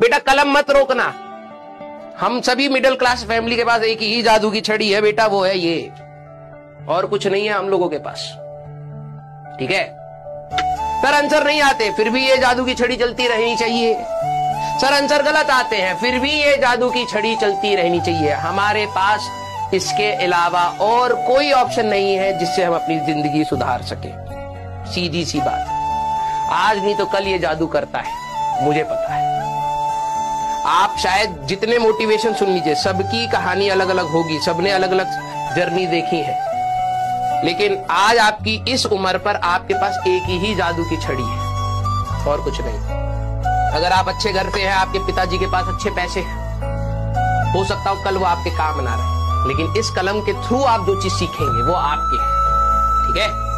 बेटा कलम मत रोकना। हम सभी मिडिल क्लास फैमिली के पास एक ही जादू की छड़ी है, बेटा वो है ये। और कुछ नहीं है हम लोगों के पास। ठीक है? सर आंसर नहीं आते, फिर भी ये जादू की छड़ी चलती रहनी चाहिए। सर आंसर गलत आते हैं, फिर भी ये जादू की छड़ी चलती रहनी चाहिए। हमारे पास इसके अलावा और कोई ऑप्शन नहीं है जिससे हम अपनी ज़िंदगी सुधार सके। सीधी सी बात। आज नहीं तो कल ये जादू करता है, मुझे पता है। आप शायद जितने मोटिवेशन सुन लीजिए, सबकी कहानी अलग अलग होगी, सबने अलग अलग जर्नी देखी है। लेकिन आज आपकी इस उम्र पर आपके पास एक ही जादू की छड़ी है, और कुछ नहीं। अगर आप अच्छे घर पे हैं, आपके पिताजी के पास अच्छे पैसे हैं, हो सकता हो कल वो आपके काम ना रहे, लेकिन इस कलम के थ्रू आप जो चीज़ सीखेंगे, वो आपकी है। ठीक है?